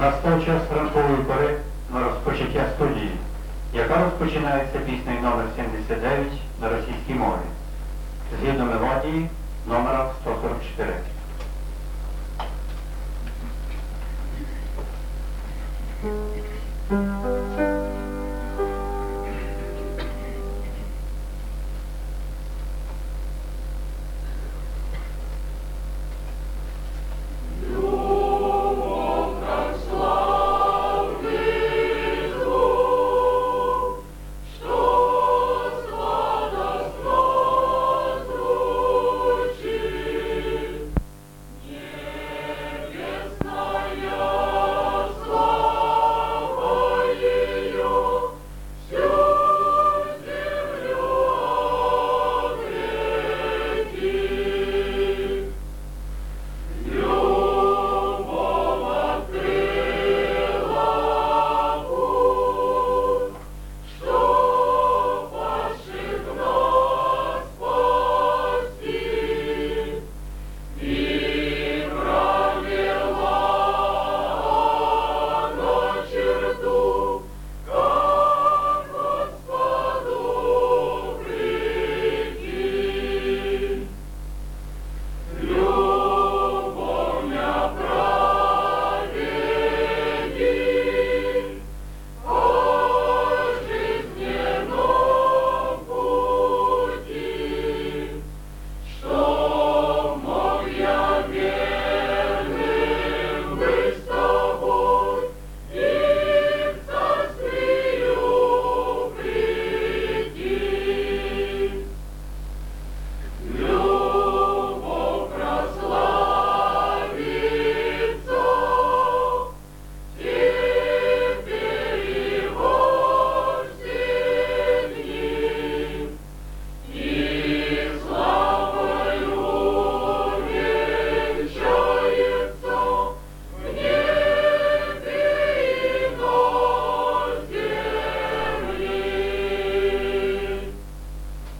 Настав час ранкової пори на розпочаття студії, яка розпочинається піснею номер 79 на російській мові, згідно мелодії номера 144.